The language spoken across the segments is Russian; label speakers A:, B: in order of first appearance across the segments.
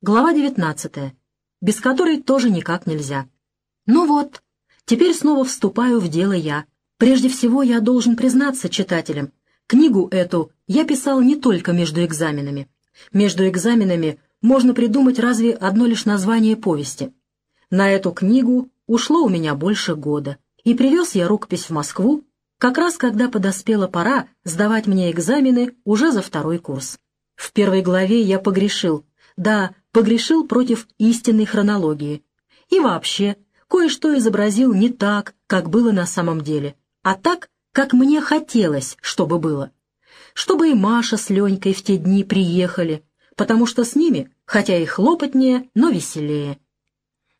A: Глава 19, без которой тоже никак нельзя. Ну вот, теперь снова вступаю в дело я. Прежде всего я должен признаться читателям. Книгу эту я писал не только между экзаменами. Между экзаменами можно придумать разве одно лишь название повести. На эту книгу ушло у меня больше года, и привез я рукопись в Москву, как раз когда подоспела пора сдавать мне экзамены уже за второй курс. В первой главе я погрешил, да, погрешил против истинной хронологии. И вообще, кое-что изобразил не так, как было на самом деле, а так, как мне хотелось, чтобы было. Чтобы и Маша с Ленькой в те дни приехали, потому что с ними, хотя и хлопотнее, но веселее.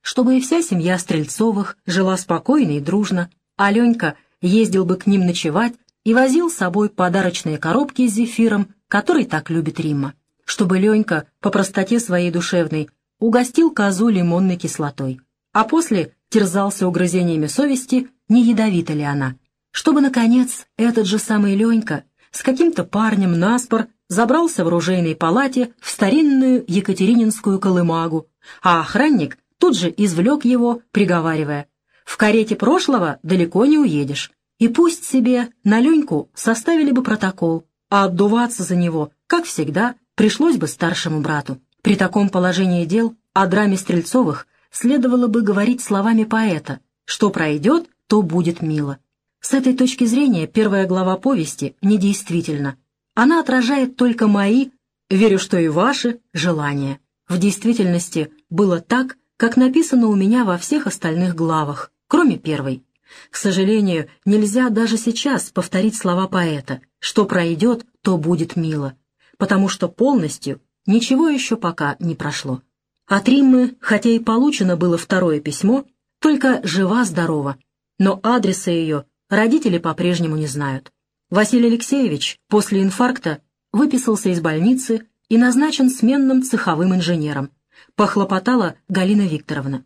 A: Чтобы и вся семья Стрельцовых жила спокойно и дружно, а Ленька ездил бы к ним ночевать и возил с собой подарочные коробки с зефиром, который так любит Римма чтобы Ленька, по простоте своей душевной, угостил козу лимонной кислотой, а после терзался угрызениями совести, не ядовита ли она, чтобы, наконец, этот же самый Ленька с каким-то парнем наспор забрался в ружейной палате в старинную екатерининскую колымагу, а охранник тут же извлек его, приговаривая, «В карете прошлого далеко не уедешь». И пусть себе на Леньку составили бы протокол, а отдуваться за него, как всегда, пришлось бы старшему брату. При таком положении дел о драме Стрельцовых следовало бы говорить словами поэта «что пройдет, то будет мило». С этой точки зрения первая глава повести недействительна. Она отражает только мои, верю, что и ваши, желания. В действительности было так, как написано у меня во всех остальных главах, кроме первой. К сожалению, нельзя даже сейчас повторить слова поэта «что пройдет, то будет мило» потому что полностью ничего еще пока не прошло. От Риммы, хотя и получено было второе письмо, только жива-здорова, но адреса ее родители по-прежнему не знают. Василий Алексеевич после инфаркта выписался из больницы и назначен сменным цеховым инженером. Похлопотала Галина Викторовна.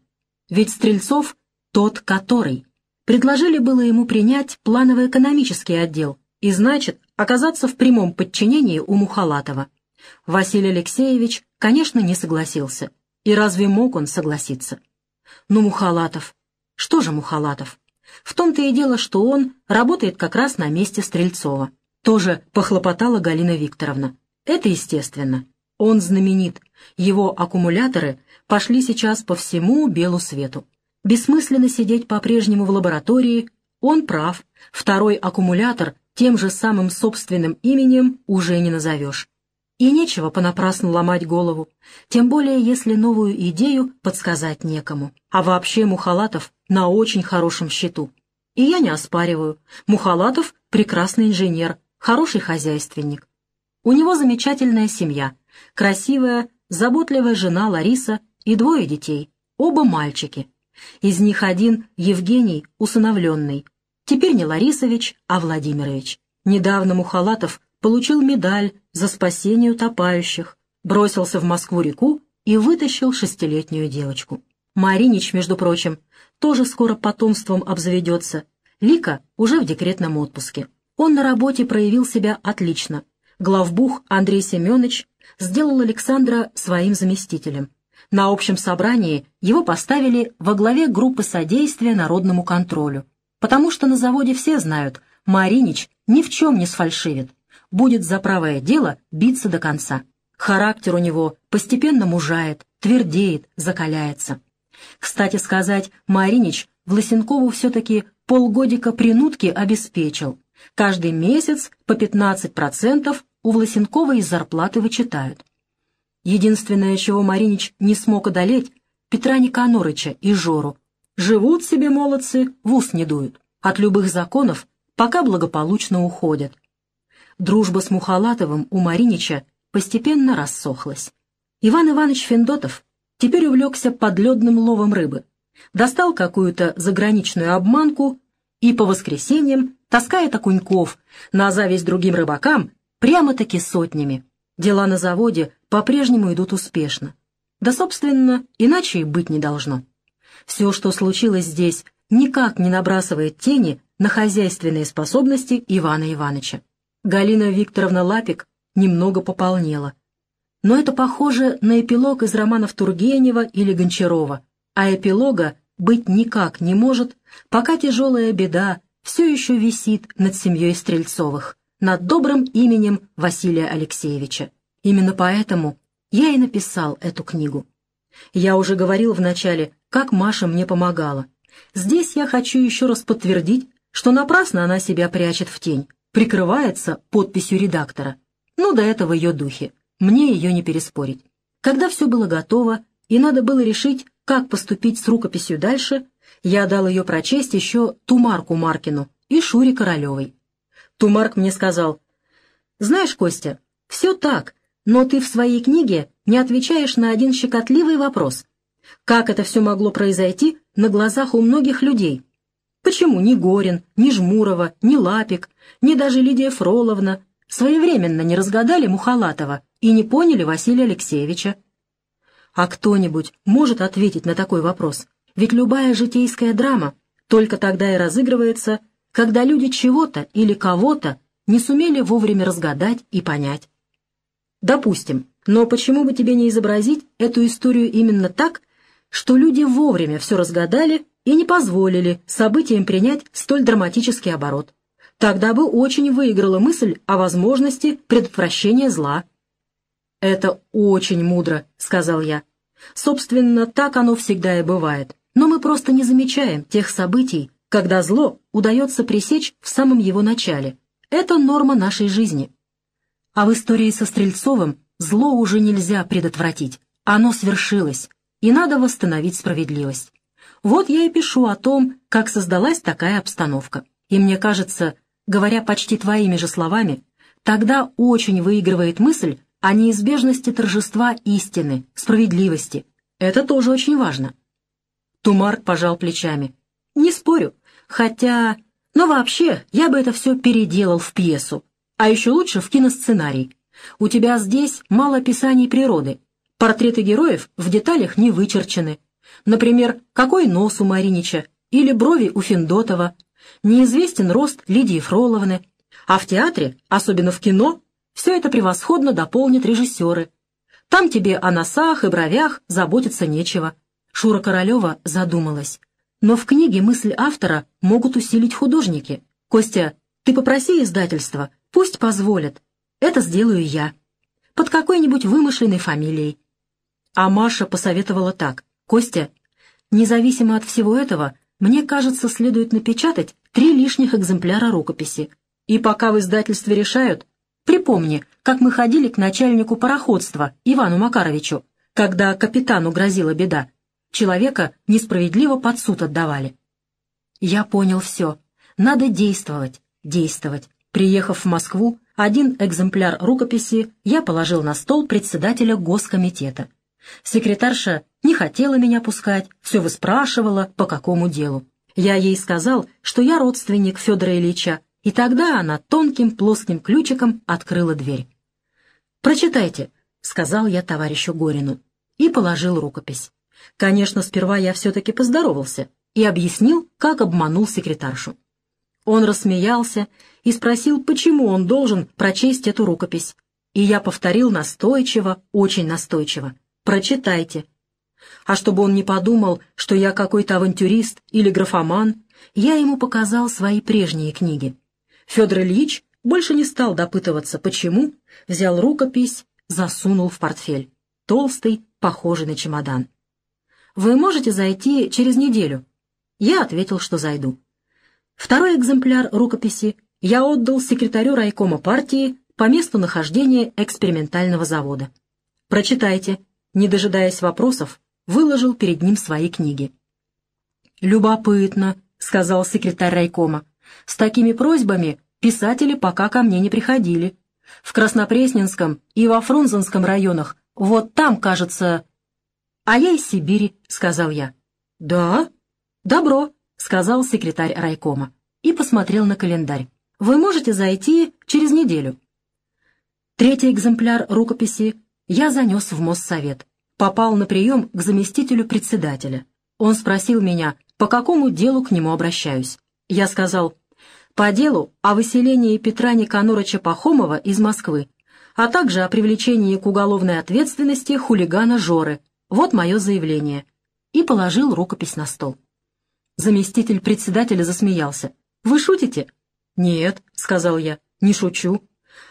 A: Ведь Стрельцов тот, который. Предложили было ему принять планово-экономический отдел, и значит, оказаться в прямом подчинении у Мухалатова. Василий Алексеевич, конечно, не согласился. И разве мог он согласиться? Ну, Мухалатов. Что же Мухалатов? В том-то и дело, что он работает как раз на месте Стрельцова. Тоже похлопотала Галина Викторовна. Это естественно. Он знаменит. Его аккумуляторы пошли сейчас по всему белу свету. Бессмысленно сидеть по-прежнему в лаборатории. Он прав. Второй аккумулятор тем же самым собственным именем уже не назовешь. И нечего понапрасну ломать голову, тем более если новую идею подсказать некому. А вообще Мухалатов на очень хорошем счету. И я не оспариваю. Мухалатов — прекрасный инженер, хороший хозяйственник. У него замечательная семья, красивая, заботливая жена Лариса и двое детей, оба мальчики. Из них один, Евгений, усыновленный, Теперь не Ларисович, а Владимирович. Недавно Мухалатов получил медаль за спасение утопающих, бросился в Москву-реку и вытащил шестилетнюю девочку. Маринич, между прочим, тоже скоро потомством обзаведется. Лика уже в декретном отпуске. Он на работе проявил себя отлично. Главбух Андрей Семенович сделал Александра своим заместителем. На общем собрании его поставили во главе группы содействия народному контролю потому что на заводе все знают, Маринич ни в чем не сфальшивит, будет за правое дело биться до конца. Характер у него постепенно мужает, твердеет, закаляется. Кстати сказать, Маринич в все-таки полгодика принудки обеспечил. Каждый месяц по 15% у Власенкова из зарплаты вычитают. Единственное, чего Маринич не смог одолеть, Петра Никанорыча и Жору, Живут себе молодцы, в ус не дуют. От любых законов пока благополучно уходят. Дружба с Мухалатовым у Маринича постепенно рассохлась. Иван Иванович Федотов теперь увлекся подледным ловом рыбы, достал какую-то заграничную обманку и по воскресеньям таскает окуньков на зависть другим рыбакам прямо-таки сотнями. Дела на заводе по-прежнему идут успешно. Да, собственно, иначе и быть не должно. Все, что случилось здесь, никак не набрасывает тени на хозяйственные способности Ивана Ивановича. Галина Викторовна Лапик немного пополнела. но это похоже на эпилог из романов Тургенева или Гончарова, а эпилога быть никак не может, пока тяжелая беда все еще висит над семьей Стрельцовых, над добрым именем Василия Алексеевича. Именно поэтому я и написал эту книгу. Я уже говорил вначале, как Маша мне помогала. Здесь я хочу еще раз подтвердить, что напрасно она себя прячет в тень, прикрывается подписью редактора. Ну, до этого ее духе. Мне ее не переспорить. Когда все было готово, и надо было решить, как поступить с рукописью дальше, я дал ее прочесть еще Тумарку Маркину и Шуре Королевой. Тумарк мне сказал, «Знаешь, Костя, все так, но ты в своей книге не отвечаешь на один щекотливый вопрос. Как это все могло произойти на глазах у многих людей? Почему ни Горин, ни Жмурова, ни Лапик, ни даже Лидия Фроловна своевременно не разгадали Мухалатова и не поняли Василия Алексеевича? А кто-нибудь может ответить на такой вопрос? Ведь любая житейская драма только тогда и разыгрывается, когда люди чего-то или кого-то не сумели вовремя разгадать и понять. Допустим, но почему бы тебе не изобразить эту историю именно так, что люди вовремя все разгадали и не позволили событиям принять столь драматический оборот? Тогда бы очень выиграла мысль о возможности предотвращения зла. «Это очень мудро», — сказал я. «Собственно, так оно всегда и бывает. Но мы просто не замечаем тех событий, когда зло удается пресечь в самом его начале. Это норма нашей жизни». А в истории со Стрельцовым зло уже нельзя предотвратить. Оно свершилось, и надо восстановить справедливость. Вот я и пишу о том, как создалась такая обстановка. И мне кажется, говоря почти твоими же словами, тогда очень выигрывает мысль о неизбежности торжества истины, справедливости. Это тоже очень важно. Тумарк пожал плечами. Не спорю, хотя... Но вообще, я бы это все переделал в пьесу. А еще лучше в киносценарий. У тебя здесь мало описаний природы. Портреты героев в деталях не вычерчены. Например, какой нос у Маринича или брови у Финдотова. Неизвестен рост Лидии Фроловны. А в театре, особенно в кино, все это превосходно дополнят режиссеры. Там тебе о носах и бровях заботиться нечего. Шура Королева задумалась. Но в книге мысль автора могут усилить художники. Костя, ты попроси издательства, Пусть позволят. Это сделаю я. Под какой-нибудь вымышленной фамилией. А Маша посоветовала так. «Костя, независимо от всего этого, мне кажется, следует напечатать три лишних экземпляра рукописи. И пока в издательстве решают, припомни, как мы ходили к начальнику пароходства Ивану Макаровичу, когда капитану грозила беда. Человека несправедливо под суд отдавали. Я понял все. Надо действовать, действовать. Приехав в Москву, один экземпляр рукописи я положил на стол председателя госкомитета. Секретарша не хотела меня пускать, все выспрашивала, по какому делу. Я ей сказал, что я родственник Федора Ильича, и тогда она тонким плоским ключиком открыла дверь. «Прочитайте», — сказал я товарищу Горину, и положил рукопись. Конечно, сперва я все-таки поздоровался и объяснил, как обманул секретаршу. Он рассмеялся и спросил, почему он должен прочесть эту рукопись. И я повторил настойчиво, очень настойчиво. «Прочитайте». А чтобы он не подумал, что я какой-то авантюрист или графоман, я ему показал свои прежние книги. Федор Ильич больше не стал допытываться, почему, взял рукопись, засунул в портфель. Толстый, похожий на чемодан. «Вы можете зайти через неделю?» Я ответил, что зайду. Второй экземпляр рукописи я отдал секретарю райкома партии по месту нахождения экспериментального завода. Прочитайте. Не дожидаясь вопросов, выложил перед ним свои книги. «Любопытно», — сказал секретарь райкома. «С такими просьбами писатели пока ко мне не приходили. В Краснопресненском и во Фрунзенском районах, вот там, кажется...» «А я из Сибири», — сказал я. «Да? Добро», — сказал секретарь райкома и посмотрел на календарь. «Вы можете зайти через неделю». Третий экземпляр рукописи я занес в Моссовет. Попал на прием к заместителю председателя. Он спросил меня, по какому делу к нему обращаюсь. Я сказал, по делу о выселении Петра Никанорыча Пахомова из Москвы, а также о привлечении к уголовной ответственности хулигана Жоры. Вот мое заявление». И положил рукопись на стол. Заместитель председателя засмеялся. «Вы шутите?» «Нет», — сказал я, — «не шучу.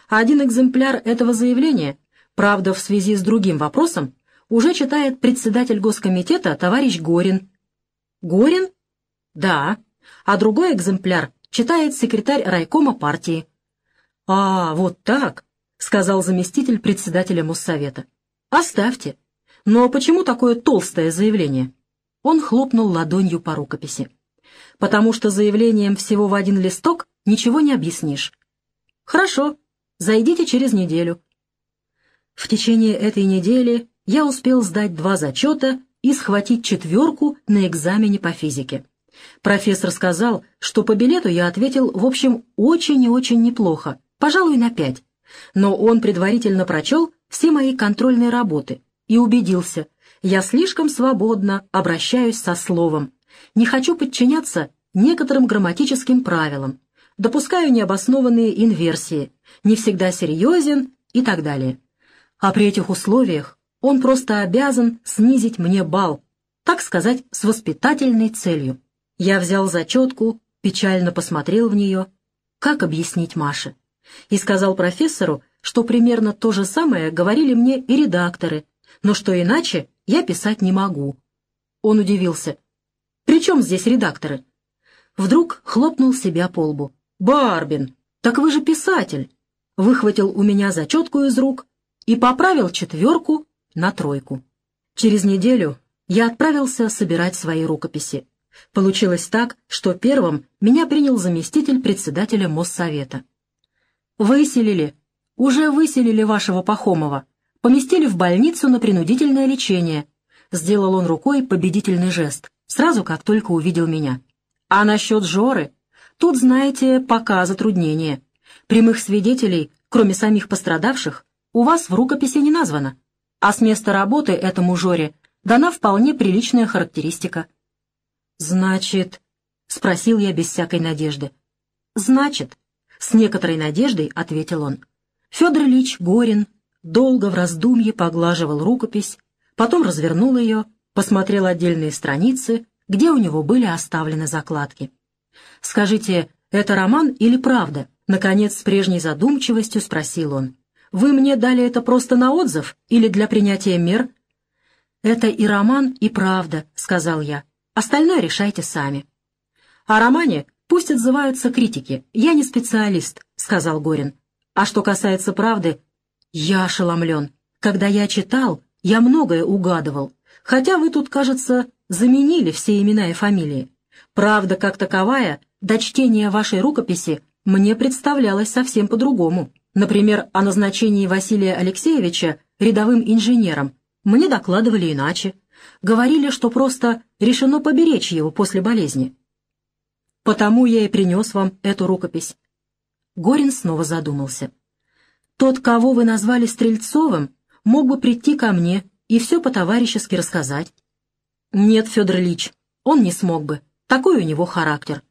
A: Один экземпляр этого заявления, правда, в связи с другим вопросом, уже читает председатель Госкомитета товарищ Горин». «Горин?» «Да. А другой экземпляр читает секретарь райкома партии». «А, вот так», — сказал заместитель председателя Моссовета. «Оставьте. Но почему такое толстое заявление?» Он хлопнул ладонью по рукописи. «Потому что заявлением всего в один листок ничего не объяснишь». «Хорошо, зайдите через неделю». В течение этой недели я успел сдать два зачета и схватить четверку на экзамене по физике. Профессор сказал, что по билету я ответил, в общем, очень и очень неплохо, пожалуй, на пять. Но он предварительно прочел все мои контрольные работы и убедился, я слишком свободно обращаюсь со словом, не хочу подчиняться некоторым грамматическим правилам, допускаю необоснованные инверсии, не всегда серьезен и так далее. А при этих условиях он просто обязан снизить мне балл, так сказать, с воспитательной целью. Я взял зачетку, печально посмотрел в нее, как объяснить Маше, и сказал профессору, что примерно то же самое говорили мне и редакторы, но что иначе я писать не могу. Он удивился. «При чем здесь редакторы?» Вдруг хлопнул себя по лбу. «Барбин, так вы же писатель!» Выхватил у меня зачетку из рук и поправил четверку на тройку. Через неделю я отправился собирать свои рукописи. Получилось так, что первым меня принял заместитель председателя Моссовета. «Выселили. Уже выселили вашего Пахомова поместили в больницу на принудительное лечение. Сделал он рукой победительный жест, сразу как только увидел меня. А насчет Жоры? Тут, знаете, пока затруднение. Прямых свидетелей, кроме самих пострадавших, у вас в рукописи не названо. А с места работы этому Жоре дана вполне приличная характеристика. «Значит...» — спросил я без всякой надежды. «Значит...» — с некоторой надеждой ответил он. Федор Ильич Горин долго в раздумье поглаживал рукопись, потом развернул ее, посмотрел отдельные страницы, где у него были оставлены закладки. «Скажите, это роман или правда?» Наконец, с прежней задумчивостью спросил он. «Вы мне дали это просто на отзыв или для принятия мер?» «Это и роман, и правда», — сказал я. «Остальное решайте сами». «О романе пусть отзываются критики. Я не специалист», — сказал Горин. «А что касается правды, я ошеломлен. Когда я читал, я многое угадывал, хотя вы тут, кажется, заменили все имена и фамилии. Правда, как таковая, до чтения вашей рукописи мне представлялось совсем по-другому. Например, о назначении Василия Алексеевича рядовым инженером. Мне докладывали иначе. Говорили, что просто решено поберечь его после болезни. Потому я и принес вам эту рукопись. Горин снова задумался. Тот, кого вы назвали Стрельцовым, мог бы прийти ко мне и все по-товарищески рассказать. Нет, Федор Ильич, он не смог бы. Такой у него характер.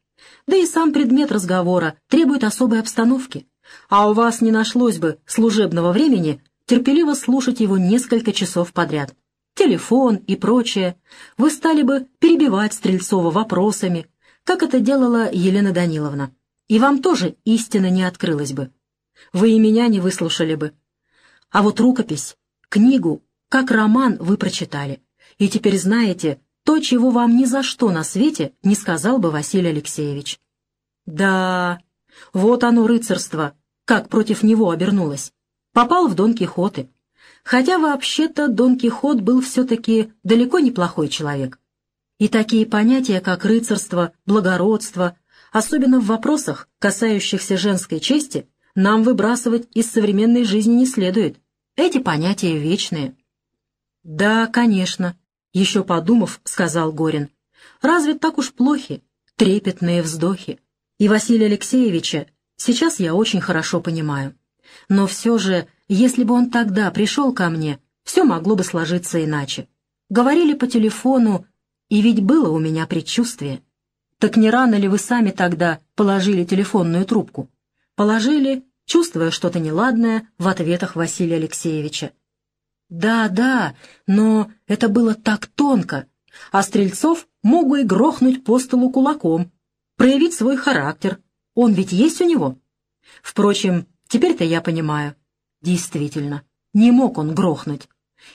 A: Да и сам предмет разговора требует особой обстановки. А у вас не нашлось бы служебного времени терпеливо слушать его несколько часов подряд. Телефон и прочее. Вы стали бы перебивать Стрельцова вопросами, как это делала Елена Даниловна. И вам тоже истина не открылась бы вы и меня не выслушали бы. А вот рукопись, книгу, как роман вы прочитали, и теперь знаете то, чего вам ни за что на свете не сказал бы Василий Алексеевич. Да, вот оно рыцарство, как против него обернулось. Попал в Дон Кихоты. Хотя вообще-то Дон Кихот был все-таки далеко неплохой человек. И такие понятия, как рыцарство, благородство, особенно в вопросах, касающихся женской чести, нам выбрасывать из современной жизни не следует. Эти понятия вечные. «Да, конечно», — еще подумав, сказал Горин. «Разве так уж плохи? Трепетные вздохи. И Василия Алексеевича сейчас я очень хорошо понимаю. Но все же, если бы он тогда пришел ко мне, все могло бы сложиться иначе. Говорили по телефону, и ведь было у меня предчувствие. Так не рано ли вы сами тогда положили телефонную трубку? Положили чувствуя что-то неладное в ответах Василия Алексеевича. «Да, да, но это было так тонко, а Стрельцов мог бы и грохнуть по столу кулаком, проявить свой характер. Он ведь есть у него. Впрочем, теперь-то я понимаю. Действительно, не мог он грохнуть.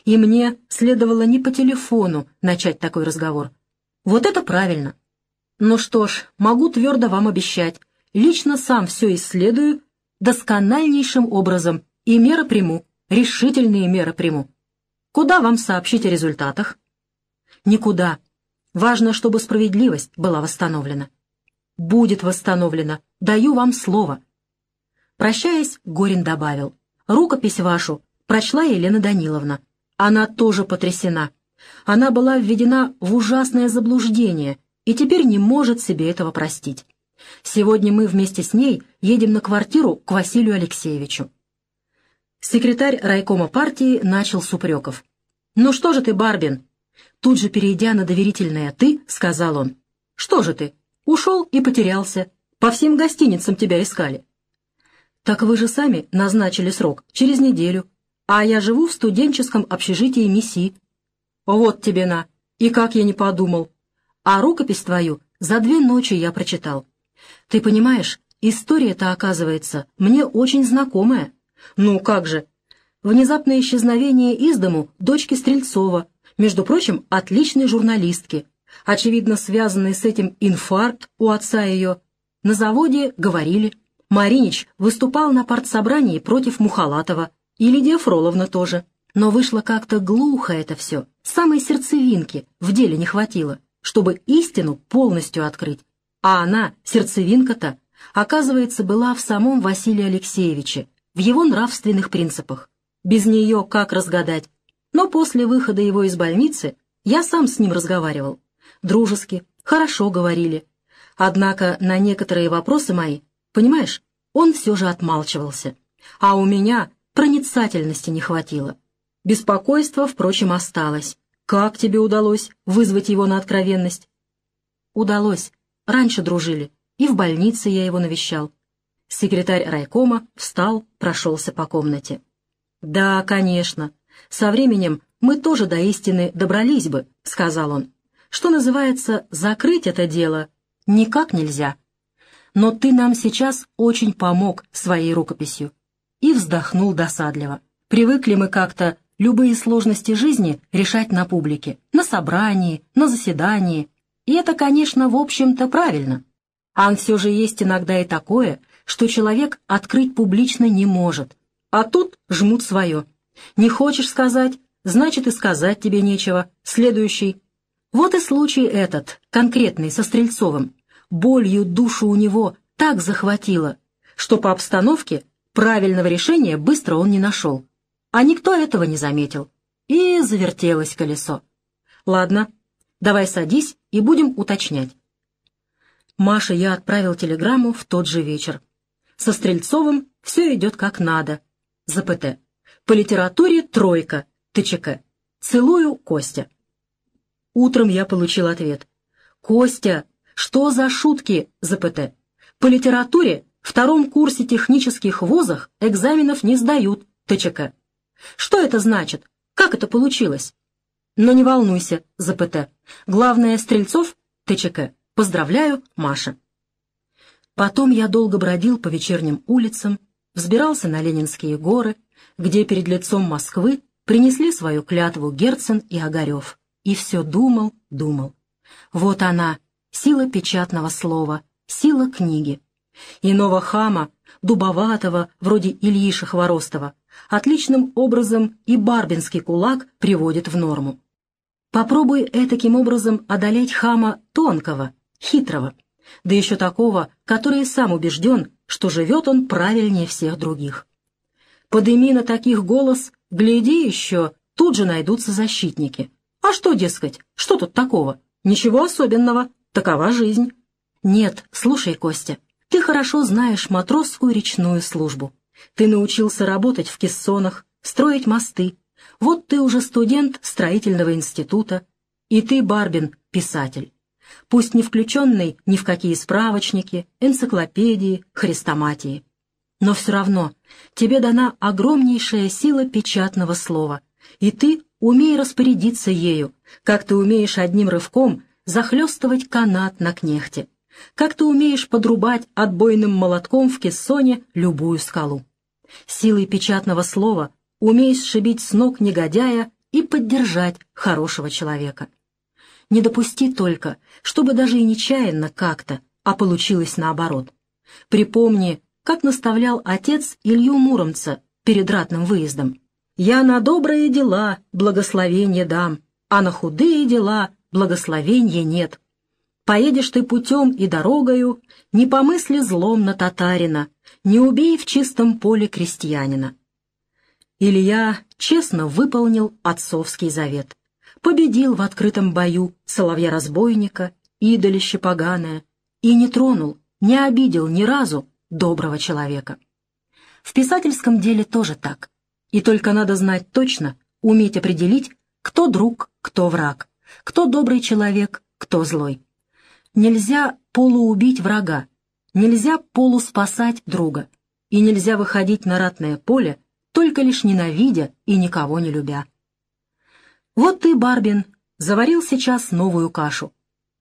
A: И мне следовало не по телефону начать такой разговор. Вот это правильно. Ну что ж, могу твердо вам обещать, лично сам все исследую доскональнейшим образом и меры приму, решительные меры приму. Куда вам сообщить о результатах? Никуда. Важно, чтобы справедливость была восстановлена. Будет восстановлена, даю вам слово. Прощаясь, Горин добавил. Рукопись вашу прочла Елена Даниловна. Она тоже потрясена. Она была введена в ужасное заблуждение и теперь не может себе этого простить. Сегодня мы вместе с ней едем на квартиру к Василию Алексеевичу. Секретарь райкома партии начал с упреков. «Ну что же ты, Барбин?» Тут же, перейдя на доверительное «ты», сказал он. «Что же ты? Ушел и потерялся. По всем гостиницам тебя искали». «Так вы же сами назначили срок, через неделю. А я живу в студенческом общежитии МИСИ». «Вот тебе на! И как я не подумал! А рукопись твою за две ночи я прочитал. Ты понимаешь, история-то, оказывается, мне очень знакомая. Ну, как же? Внезапное исчезновение из дому дочки Стрельцова, между прочим, отличной журналистки. Очевидно, связанный с этим инфаркт у отца ее. На заводе говорили. Маринич выступал на партсобрании против Мухалатова, и Лидия Фроловна тоже. Но вышло как-то глухо это все, самой сердцевинки в деле не хватило, чтобы истину полностью открыть. А она, сердцевинка-то, оказывается, была в самом Василии Алексеевиче, в его нравственных принципах. Без нее как разгадать? Но после выхода его из больницы я сам с ним разговаривал. Дружески, хорошо говорили. Однако на некоторые вопросы мои, понимаешь, он все же отмалчивался. А у меня проницательности не хватило. Беспокойство, впрочем, осталось. Как тебе удалось вызвать его на откровенность? Удалось. Раньше дружили, и в больнице я его навещал. Секретарь райкома встал, прошелся по комнате. «Да, конечно. Со временем мы тоже до истины добрались бы», — сказал он. «Что называется, закрыть это дело никак нельзя. Но ты нам сейчас очень помог своей рукописью». И вздохнул досадливо. «Привыкли мы как-то любые сложности жизни решать на публике, на собрании, на заседании, и это, конечно, в общем-то правильно. А все же есть иногда и такое, что человек открыть публично не может. А тут жмут свое. Не хочешь сказать, значит и сказать тебе нечего. Следующий. Вот и случай этот, конкретный, со Стрельцовым. Болью душу у него так захватило, что по обстановке правильного решения быстро он не нашел. А никто этого не заметил. И завертелось колесо. Ладно, Давай садись и будем уточнять. Маше я отправил телеграмму в тот же вечер. Со Стрельцовым все идет как надо. ЗПТ. По литературе тройка. ТЧК. Целую, Костя. Утром я получил ответ. «Костя, что за шутки, ЗПТ? По литературе втором курсе технических вузах экзаменов не сдают, ТЧК. Что это значит? Как это получилось? Но не волнуйся, ЗПТ. Главное, Стрельцов, ТЧК. Поздравляю, Маша. Потом я долго бродил по вечерним улицам, взбирался на Ленинские горы, где перед лицом Москвы принесли свою клятву Герцен и Огарев. И все думал, думал. Вот она, сила печатного слова, сила книги. Иного хама, дубоватого, вроде Ильиша Хворостова, отличным образом и барбинский кулак приводит в норму. Попробуй этаким образом одолеть хама тонкого, хитрого, да еще такого, который сам убежден, что живет он правильнее всех других. Подыми на таких голос, гляди еще, тут же найдутся защитники. А что, дескать, что тут такого? Ничего особенного, такова жизнь. Нет, слушай, Костя, ты хорошо знаешь матросскую речную службу. Ты научился работать в кессонах, строить мосты, вот ты уже студент строительного института, и ты, Барбин, писатель. Пусть не включенный ни в какие справочники, энциклопедии, хрестоматии. Но все равно тебе дана огромнейшая сила печатного слова, и ты умей распорядиться ею, как ты умеешь одним рывком захлестывать канат на кнехте, как ты умеешь подрубать отбойным молотком в кессоне любую скалу. Силой печатного слова умеешь сшибить с ног негодяя и поддержать хорошего человека. Не допусти только, чтобы даже и нечаянно как-то, а получилось наоборот. Припомни, как наставлял отец Илью Муромца перед ратным выездом. «Я на добрые дела благословение дам, а на худые дела благословения нет. Поедешь ты путем и дорогою, не помысли злом на татарина, не убей в чистом поле крестьянина». Илья честно выполнил отцовский завет. Победил в открытом бою соловья-разбойника, идолище поганое, и не тронул, не обидел ни разу доброго человека. В писательском деле тоже так. И только надо знать точно, уметь определить, кто друг, кто враг, кто добрый человек, кто злой. Нельзя полуубить врага, нельзя полуспасать друга, и нельзя выходить на ратное поле, только лишь ненавидя и никого не любя. Вот ты, Барбин, заварил сейчас новую кашу.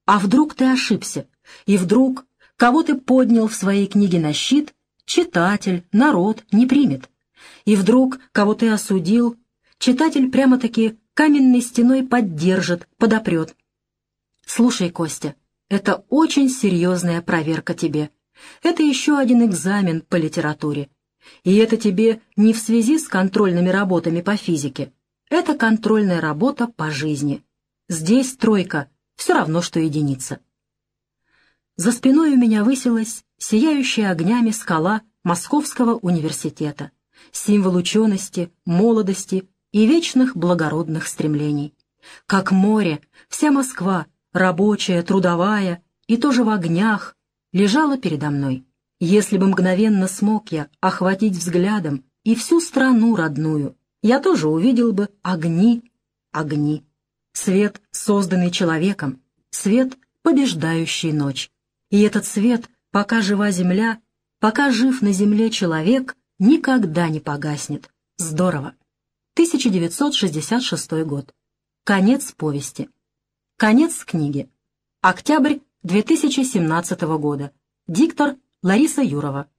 A: А вдруг ты ошибся, и вдруг Кого ты поднял в своей книге на щит, читатель, народ не примет. И вдруг, кого ты осудил, читатель прямо-таки каменной стеной поддержит, подопрет. Слушай, Костя, это очень серьезная проверка тебе. Это еще один экзамен по литературе. И это тебе не в связи с контрольными работами по физике. Это контрольная работа по жизни. Здесь тройка, все равно, что единица. За спиной у меня высилась сияющая огнями скала Московского университета, символ учености, молодости и вечных благородных стремлений. Как море, вся Москва, рабочая, трудовая и тоже в огнях, лежала передо мной. Если бы мгновенно смог я охватить взглядом и всю страну родную, я тоже увидел бы огни, огни. Свет, созданный человеком, свет, побеждающий ночь. И этот свет, пока жива земля, пока жив на земле человек, никогда не погаснет. Здорово. 1966 год. Конец повести. Конец книги. Октябрь 2017 года. Диктор Лариса Юрова.